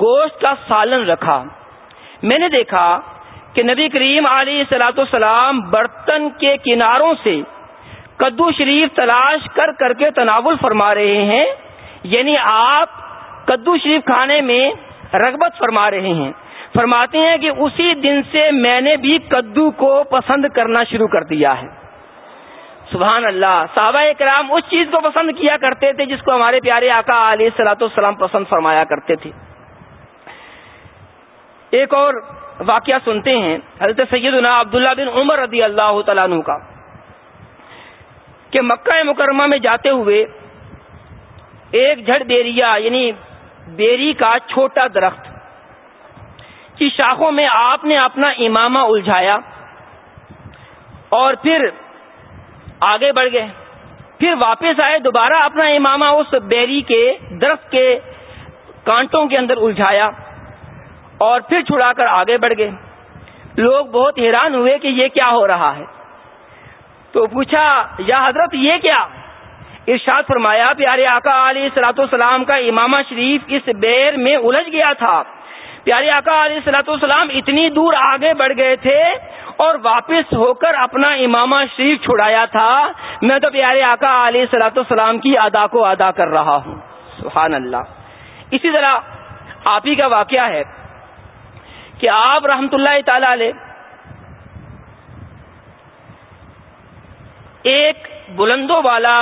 گوشت کا سالن رکھا۔ میں نے دیکھا کہ نبی کریم علیہ سلاۃ السلام برتن کے کناروں سے کدو شریف تلاش کر کر کے تناول فرما رہے ہیں یعنی آپ کدو شریف کھانے میں رغبت فرما رہے ہیں۔ فرماتے ہیں کہ اسی دن سے میں نے بھی کدو کو پسند کرنا شروع کر دیا ہے۔ سبحان اللہ، صحابہ کرام اس چیز کو پسند کیا کرتے تھے جس کو ہمارے پیارے آقا علیہ سلاۃ السلام پسند فرمایا کرتے تھے۔ ایک اور واقعہ سنتے ہیں، حضرت سیدنا عبداللہ بن عمر رضی اللہ تعالیٰ عنہ کا۔ کہ مکہ مکرمہ میں جاتے ہوئے ایک جھڑ بیریا یعنی بیری کا چھوٹا درخت۔ کی شاخوں میں آپ نے اپنا امامہ الجھایا اور پھر آگے بڑھ گئے۔ پھر واپس آئے، دوبارہ اپنا امامہ اس بیری کے درخت کے کانٹوں کے اندر الجھایا اور پھر چھڑا کر آگے بڑھ گئے۔ لوگ بہت حیران ہوئے کہ یہ کیا ہو رہا ہے۔ تو پوچھا، یا حضرت یہ کیا؟ ارشاد فرمایا پیارے آقا علیہ سلاۃ السلام کا امامہ شریف اس بیر میں الجھ گیا تھا۔ پیارے آقا علیہ سلاۃ السلام اتنی دور آگے بڑھ گئے تھے اور واپس ہو کر اپنا امامہ شریف چھڑایا تھا۔ میں تو پیارے آقا علیہ سلاۃ السلام کی ادا کو ادا کر رہا ہوں۔ سبحان اللہ۔ اسی طرح آپ ہی کا واقعہ ہے کہ آپ رحمت اللہ تعالی علیہ ایک بلندوں والا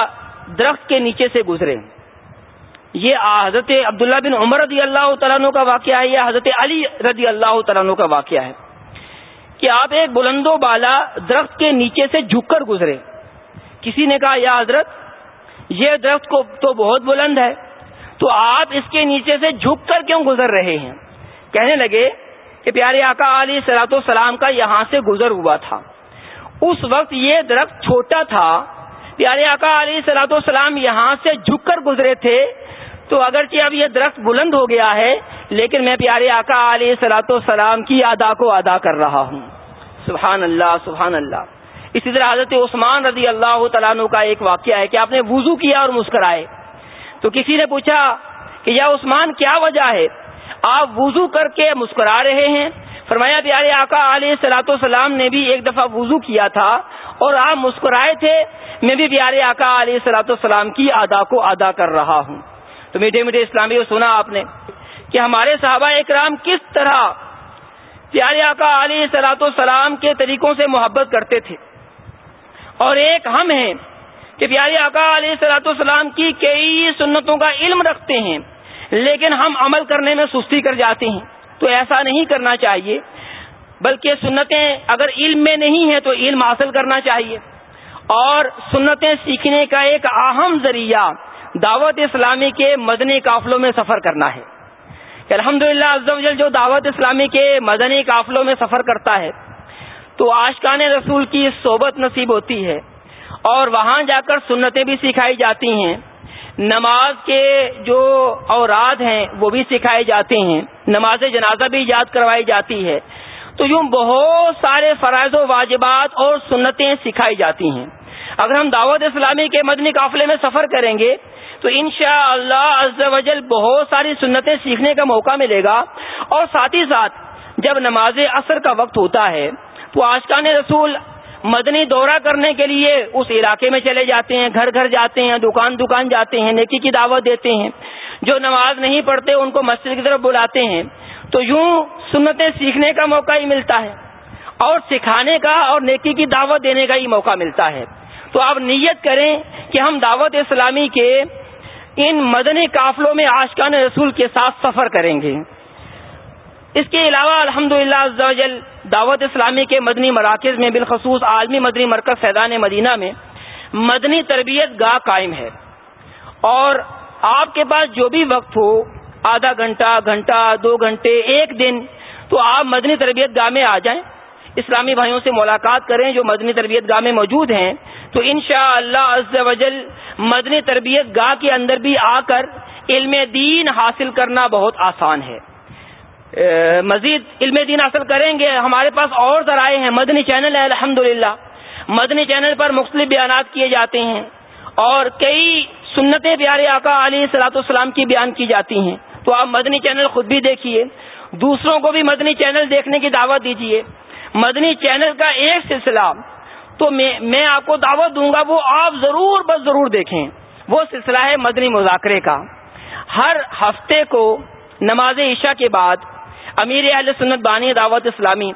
درخت کے نیچے سے گزرے۔ یہ حضرت عبداللہ بن عمر رضی اللہ تعالیٰ کا واقعہ ہے، یا حضرت علی رضی اللہ تعالیٰ کا واقعہ ہے کہ آپ ایک بلند و بالا درخت کے نیچے سے جھک کر گزرے۔ کسی نے کہا، یا حضرت، یہ درخت کو تو بہت بلند ہے، تو آپ اس کے نیچے سے جھک کر کیوں گزر رہے ہیں؟ کہنے لگے کہ پیارے آقا علی سلاۃ السلام کا یہاں سے گزر ہوا تھا۔ اس وقت یہ درخت چھوٹا تھا پیارے آقا علی سلاۃ السلام یہاں سے جھک کر گزرے تھے، تو اگرچہ اب یہ درخت بلند ہو گیا ہے، لیکن میں پیارے آقا علی سلاۃ السلام کی ادا کو ادا کر رہا ہوں۔ سبحان اللہ سبحان اللہ۔ اسی طرح حضرت عثمان رضی اللہ تعالیٰ کا ایک واقعہ ہے کہ آپ نے وضو کیا اور مسکرائے۔ تو کسی نے پوچھا کہ یا عثمان کیا وجہ ہے؟ آپ وضو کر کے مسکرا رہے ہیں؟ فرمایا، پیارے آقا علیہ سلاۃ السلام نے بھی ایک دفعہ وضو کیا تھا اور آپ مسکرائے تھے میں بھی پیارے آقا علیہ سلاۃ السلام کی ادا کو ادا کر رہا ہوں۔ تو میٹھے میٹھے اسلامی کو سنا آپ نے کہ ہمارے صحابہ اکرام کس طرح پیارے آقا علیہ سلاۃ السلام کے طریقوں سے محبت کرتے تھے۔ اور ایک ہم ہیں کہ پیارے آقا علیہ سلاۃ السلام کی کئی سنتوں کا علم رکھتے ہیں، لیکن ہم عمل کرنے میں سستی کر جاتے ہیں۔ تو ایسا نہیں کرنا چاہیے، بلکہ سنتیں اگر علم میں نہیں ہیں تو علم حاصل کرنا چاہیے۔ اور سنتیں سیکھنے کا ایک اہم ذریعہ دعوت اسلامی کے مدنی قافلوں میں سفر کرنا ہے۔ الحمد للہ جو دعوت اسلامی کے مدنی قافلوں میں سفر کرتا ہے، تو آشقان رسول کی صحبت نصیب ہوتی ہے۔ اور وہاں جا کر سنتیں بھی سکھائی جاتی ہیں۔ نماز کے جو اوراد ہیں، وہ بھی سکھائے جاتے ہیں۔ نماز جنازہ بھی یاد کروائی جاتی ہے۔ تو یوں بہت سارے فرائض و واجبات اور سنتیں سکھائی جاتی ہیں۔ اگر ہم دعوت اسلامی کے مدنی قافلے میں سفر کریں گے، تو انشاء اللہ وجل بہت ساری سنتیں سیکھنے کا موقع ملے گا۔ اور ساتھ ہی ساتھ جب نماز اثر کا وقت ہوتا ہے، تو آشقان رسول مدنی دورہ کرنے کے لیے اس علاقے میں چلے جاتے ہیں، گھر گھر جاتے ہیں، دکان دکان جاتے ہیں، نیکی کی دعوت دیتے ہیں۔ جو نماز نہیں پڑھتے، ان کو مسجد کی طرف بلاتے ہیں۔ تو یوں سنتیں سیکھنے کا موقع ہی ملتا ہے۔ اور سکھانے کا اور نیکی کی دعوت دینے کا ہی موقع ملتا ہے۔ تو آپ نیت کریں کہ ہم دعوت اسلامی کے ان مدنی قافلوں میں آشقان رسول کے ساتھ سفر کریں گے۔ اس کے علاوہ الحمد للہ دعوت اسلامی کے مدنی مراکز میں بالخصوص عالمی مدنی مرکز فیضان مدینہ میں مدنی تربیت گاہ قائم ہے۔ اور آپ کے پاس جو بھی وقت ہو، آدھا گھنٹہ گھنٹہ، دو گھنٹے، ایک دن، تو آپ مدنی تربیت گاہ میں آ جائیں۔ اسلامی بھائیوں سے ملاقات کریں جو مدنی تربیت گاہ میں موجود ہیں۔ تو ان شاء اللہ مدنی تربیت گاہ کے اندر بھی آ کر علم دین حاصل کرنا بہت آسان ہے۔ مزید علم دین حاصل کریں گے۔ ہمارے پاس اور ذرائع ہیں۔ مدنی چینل ہے الحمد مدنی چینل پر مختلف بیانات کیے جاتے ہیں اور کئی سنتیں پیارے آقا علی سلاۃ السلام کی بیان کی جاتی ہیں۔ تو آپ مدنی چینل خود بھی دیکھیے۔ دوسروں کو بھی مدنی چینل دیکھنے کی دعوت دیجیے۔ مدنی چینل کا ایک سلسلہ تو میں آپ کو دعوت دوں گا، وہ آپ ضرور بس ضرور دیکھیں۔ وہ سلسلہ ہے مدنی مذاکرے کا۔ ہر ہفتے کو نماز عشاء کے بعد امیر اہل سنت بانی دعوت اسلامی،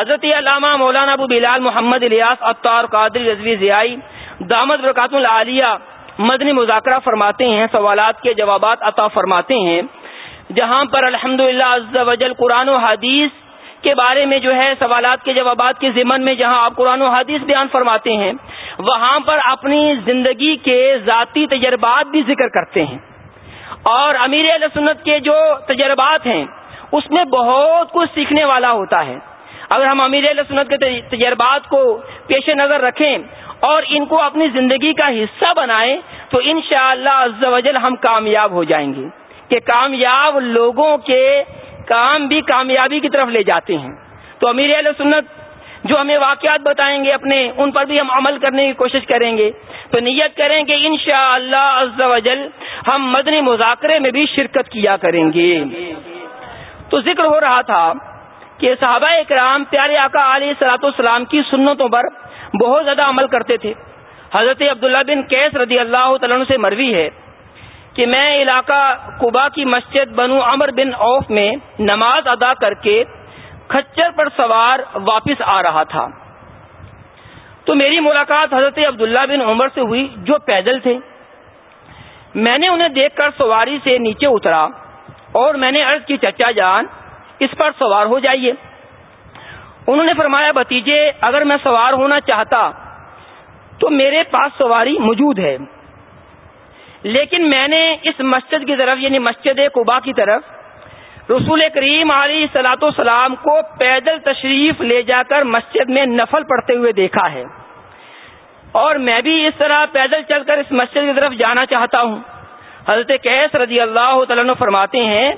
حضرت علامہ مولانا ابو بلال محمد الیاس اطار قادری رضوی ضیائی دامد برکات العالیہ مدنی مذاکرہ فرماتے ہیں، سوالات کے جوابات عطا فرماتے ہیں۔ جہاں پر الحمد للہ قرآن و حدیث کے بارے میں جو ہے سوالات کے جوابات کے ضمن میں جہاں آپ قرآن و حدیث بیان فرماتے ہیں، وہاں پر اپنی زندگی کے ذاتی تجربات بھی ذکر کرتے ہیں۔ اور امیر علیہ سنت کے جو تجربات ہیں، اس میں بہت کچھ سیکھنے والا ہوتا ہے۔ اگر ہم امیر علیہ سنت کے تجربات کو پیش نظر رکھیں اور ان کو اپنی زندگی کا حصہ بنائیں، تو ان شاء اللہ ہم کامیاب ہو جائیں گے۔ کہ کامیاب لوگوں کے کام بھی کامیابی کی طرف لے جاتے ہیں۔ تو امیر علیہ سنت جو ہمیں واقعات بتائیں گے، اپنے ان پر بھی ہم عمل کرنے کی کوشش کریں گے۔ تو نیت کریں کہ ان شاء اللہ ہم مدنی مذاکرے میں بھی شرکت کیا کریں گے۔ تو ذکر ہو رہا تھا کہ صحابہ اکرام پیارے آقا علیہ سلاۃ السلام کی سنتوں پر بہت زیادہ عمل کرتے تھے۔ حضرت عبداللہ بن کیس رضی اللہ تعالیٰ سے مروی ہے۔ کہ میں علاقہ قبا کی مسجد بنو امر بن اوف میں نماز ادا کر کے کچر پر سوار واپس آ رہا تھا۔ تو میری ملاقات حضرت عبداللہ بن عمر سے ہوئی جو پیدل تھے۔ میں نے انہیں دیکھ کر سواری سے نیچے اترا اور میں نے عرض کی، چچا جان، اس پر سوار ہو جائیے۔ انہوں نے فرمایا بتیجے اگر میں سوار ہونا چاہتا تو میرے پاس سواری موجود ہے۔ لیکن میں نے اس مسجد کی طرف یعنی مسجد قبا کی طرف، رسول کریم علی سلاۃ السلام کو پیدل تشریف لے جا کر مسجد میں نفل پڑھتے ہوئے دیکھا ہے۔ اور میں بھی اس طرح پیدل چل کر اس مسجد کی طرف جانا چاہتا ہوں۔ حضرت کیس رضی اللہ تعالیٰ فرماتے ہیں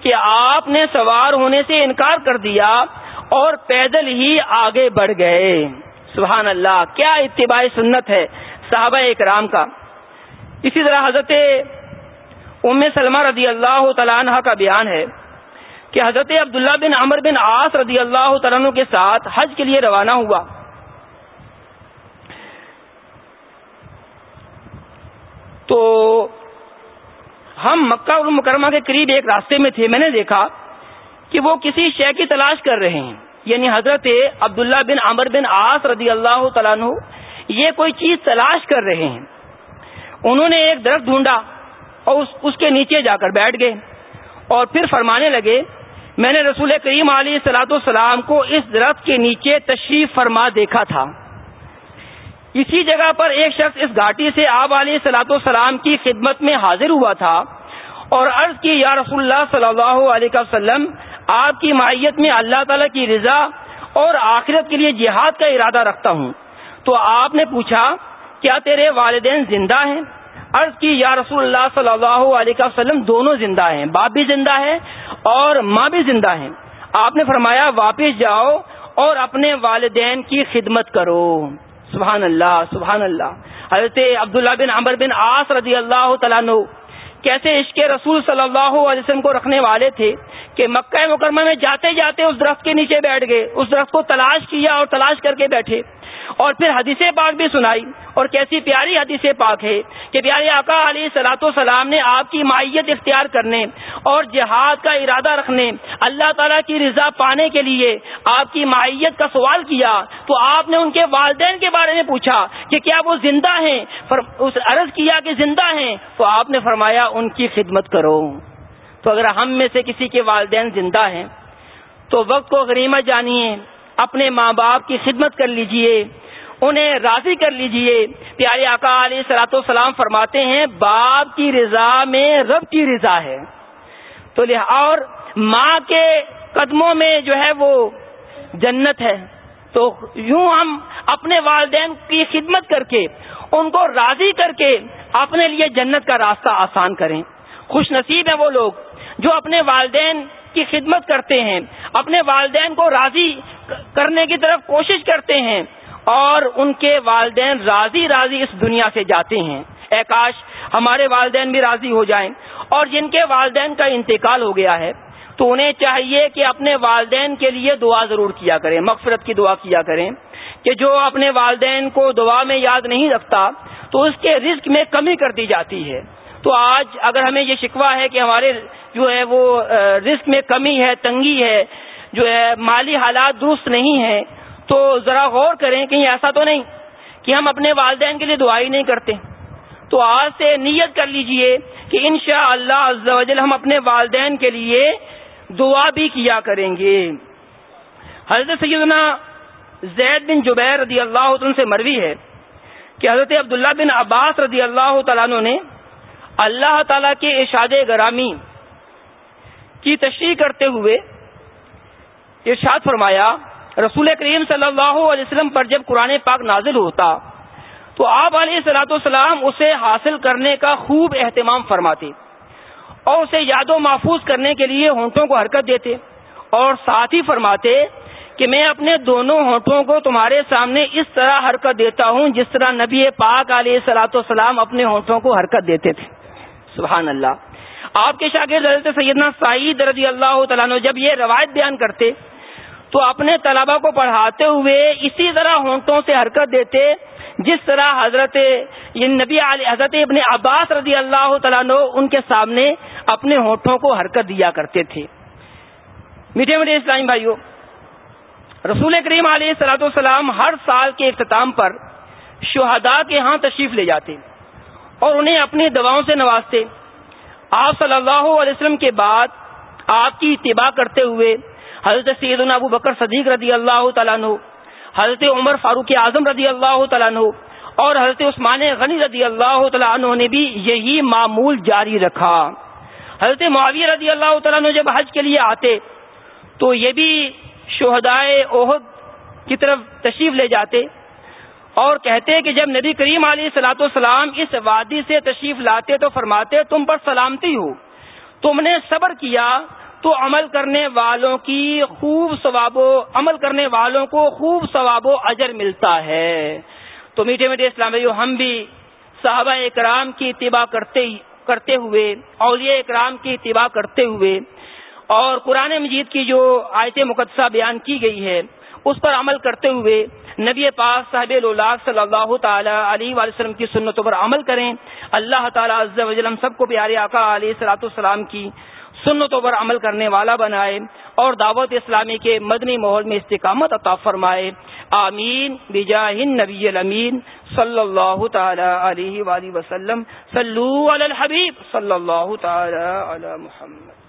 کہ آپ نے سوار ہونے سے انکار کر دیا اور پیدل ہی آگے بڑھ گئے۔ سبحان اللہ، کیا اتباع سنت ہے صحابہ اکرام کا۔ اسی طرح حضرت ام سلمہ رضی اللہ تعالیٰ عنہ کا بیان ہے کہ حضرت عبداللہ بن عمر بن آس رضی اللہ تعالیٰ کے ساتھ حج کے لیے روانہ ہوا۔ تو ہم مکہ اور مکرمہ کے قریب ایک راستے میں تھے۔ میں نے دیکھا کہ وہ کسی شے کی تلاش کر رہے ہیں۔ یعنی حضرت عبداللہ بن عمر بن آس رضی اللہ تعالیٰ یہ کوئی چیز تلاش کر رہے ہیں۔ انہوں نے ایک درخت ڈھونڈا اور اس کے نیچے جا کر بیٹھ گئے اور پھر فرمانے لگے، میں نے رسول کریم علیہ سلاۃ السلام کو اس درخت کے نیچے تشریف فرما دیکھا تھا۔ اسی جگہ پر ایک شخص اس گھاٹی سے آپ علیہ سلاۃ السلام کی خدمت میں حاضر ہوا تھا اور عرض کی، یا رسول اللہ صلی اللہ علیہ وسلم، آپ کی معیت میں اللہ تعالی کی رضا اور آخرت کے لیے جہاد کا ارادہ رکھتا ہوں۔ تو آپ نے پوچھا کیا تیرے والدین زندہ ہیں؟ عرض کی، یا رسول اللہ صلی اللہ علیہ وسلم، دونوں زندہ ہیں۔ باپ بھی زندہ ہے اور ماں بھی زندہ ہیں۔ آپ نے فرمایا، واپس جاؤ اور اپنے والدین کی خدمت کرو۔ سبحان اللہ سبحان اللہ۔ حضرت عبداللہ بن عمر بن آس رضی اللہ تعالیٰ کیسے عشق رسول صلی اللہ علیہ وسلم کو رکھنے والے تھے کہ مکہ مکرمہ میں جاتے جاتے اس درخت کے نیچے بیٹھ گئے، اس درخت کو تلاش کیا اور تلاش کر کے بیٹھے۔ اور پھر حدیث پاک بھی سنائی اور کیسی پیاری حدیث پاک ہے کہ پیارے آقا علی سلاۃ السلام نے آپ کی مائیت اختیار کرنے اور جہاد کا ارادہ رکھنے، اللہ تعالیٰ کی رضا پانے کے لیے آپ کی مائیت کا سوال کیا تو آپ نے ان کے والدین کے بارے میں پوچھا کہ کیا وہ زندہ ہیں؟ اس عرض کیا کہ زندہ ہیں؟ تو آپ نے فرمایا ان کی خدمت کرو۔ تو اگر ہم میں سے کسی کے والدین زندہ ہیں تو وقت کو غریمت جانیے۔ اپنے ماں باپ کی خدمت کر لیجیے، انہیں راضی کر لیجیے۔ پیارے آقا علیہ سلاۃ السلام فرماتے ہیں، باپ کی رضا میں رب کی رضا ہے۔ تو اور ماں کے قدموں میں جو ہے وہ جنت ہے۔ تو یوں ہم اپنے والدین کی خدمت کر کے، ان کو راضی کر کے اپنے لیے جنت کا راستہ آسان کریں۔ خوش نصیب ہیں وہ لوگ جو اپنے والدین کی خدمت کرتے ہیں، اپنے والدین کو راضی کرنے کی طرف کوشش کرتے ہیں اور ان کے والدین راضی راضی اس دنیا سے جاتے ہیں۔ اے کاش ہمارے والدین بھی راضی ہو جائیں اور جن کے والدین کا انتقال ہو گیا ہے، تو انہیں چاہیے کہ اپنے والدین کے لیے دعا ضرور کیا کریں، مغفرت کی دعا کیا کریں کہ جو اپنے والدین کو دعا میں یاد نہیں رکھتا، تو اس کے رزق میں کمی کر دی جاتی ہے۔ تو آج اگر ہمیں یہ شکوا ہے کہ ہمارے جو ہے وہ رزق میں کمی ہے، تنگی ہے جو ہے مالی حالات درست نہیں ہے تو ذرا غور کریں کہیں ایسا تو نہیں کہ ہم اپنے والدین کے لیے دعائی نہیں کرتے۔ تو آج سے نیت کر لیجیے کہ ان شاء اللہ ہم اپنے والدین کے لیے دعا بھی کیا کریں گے۔ حضرت سیدنا زید بن جبیر رضی اللہ عنہ سے مروی ہے کہ حضرت عبداللہ بن عباس رضی اللہ تعالیٰ نے اللہ تعالی کے ارشاد گرامی کی تشریح کرتے ہوئے ارشاد فرمایا، رسول کریم صلی اللہ علیہ وسلم پر جب قرآن پاک نازل ہوتا، تو آپ علیہ سلاۃ والسلام اسے حاصل کرنے کا خوب اہتمام فرماتے اور اسے یاد و محفوظ کرنے کے لیے ہونٹوں کو حرکت دیتے اور ساتھ ہی فرماتے کہ میں اپنے دونوں ہونٹوں کو تمہارے سامنے اس طرح حرکت دیتا ہوں جس طرح نبی پاک علیہ سلاۃ والسلام اپنے ہونٹوں کو حرکت دیتے تھے۔ سبحان اللہ۔ آپ کے شاگرد حضرت سیدنا سعید رضی اللہ تعالیٰ جب یہ روایت بیان کرتے تو اپنے طلبا کو پڑھاتے ہوئے اسی طرح ہونٹوں سے حرکت دیتے، جس طرح حضرت نبی علی حضرت ابن عباس رضی اللہ تعالیٰ ان کے سامنے اپنے ہونٹوں کو حرکت دیا کرتے تھے۔ میٹھے میٹھے اسلام بھائیوں رسول کریم علیہ سلاۃ والسلام ہر سال کے اختتام پر شہداء کے ہاں تشریف لے جاتے اور انہیں اپنی دواؤں سے نوازتے۔ آپ صلی اللہ علیہ وسلم کے بعد آپ کی اتباع کرتے ہوئے حضرت سید ابو بکر صدیق رضی اللہ تعالیٰ عنہ، حضرت عمر فاروق اعظم رضی اللہ تعالیٰ عنہ اور حضرت عثمان غنی رضی اللہ تعالیٰ عنہ نے بھی یہی معمول جاری رکھا۔ حضرت معاویہ رضی اللہ تعالیٰ جب حج کے لیے آتے تو یہ بھی شہدائے عہد کی طرف تشریف لے جاتے اور کہتے کہ جب نبی کریم علیہ سلاۃ والسلام اس وادی سے تشریف لاتے تو فرماتے تم پر سلامتی ہو، تم نے صبر کیا تو عمل کرنے والوں کی خوب ثواب و عمل کرنے والوں کو خوب ثواب و اجر ملتا ہے۔ تو میٹھے میٹھے اسلام ہم بھی صحابہ اکرام کی اتباع کرتے کرتے ہوئے، اولیاء اکرام کی اتباع کرتے ہوئے اور قرآن مجید کی جو آیت مقدسہ بیان کی گئی ہے، اس پر عمل کرتے ہوئے نبی پاک صاحب اللہ صلی اللہ تعالی علیہ وسلم کی سنتوں پر عمل کریں۔ اللہ تعالیٰ عز و جل سب کو پیارے آقا علیہ صلاۃ السلام کی سنتوں پر عمل کرنے والا بنائے اور دعوت اسلامی کے مدنی ماحول میں استقامت عطا فرمائے۔ آمین۔ بجاہ نبی الامین صلی اللہ تعالی علیہ وآلہ وسلم۔ صلو علی الحبیب صلی اللہ تعالی علی محمد۔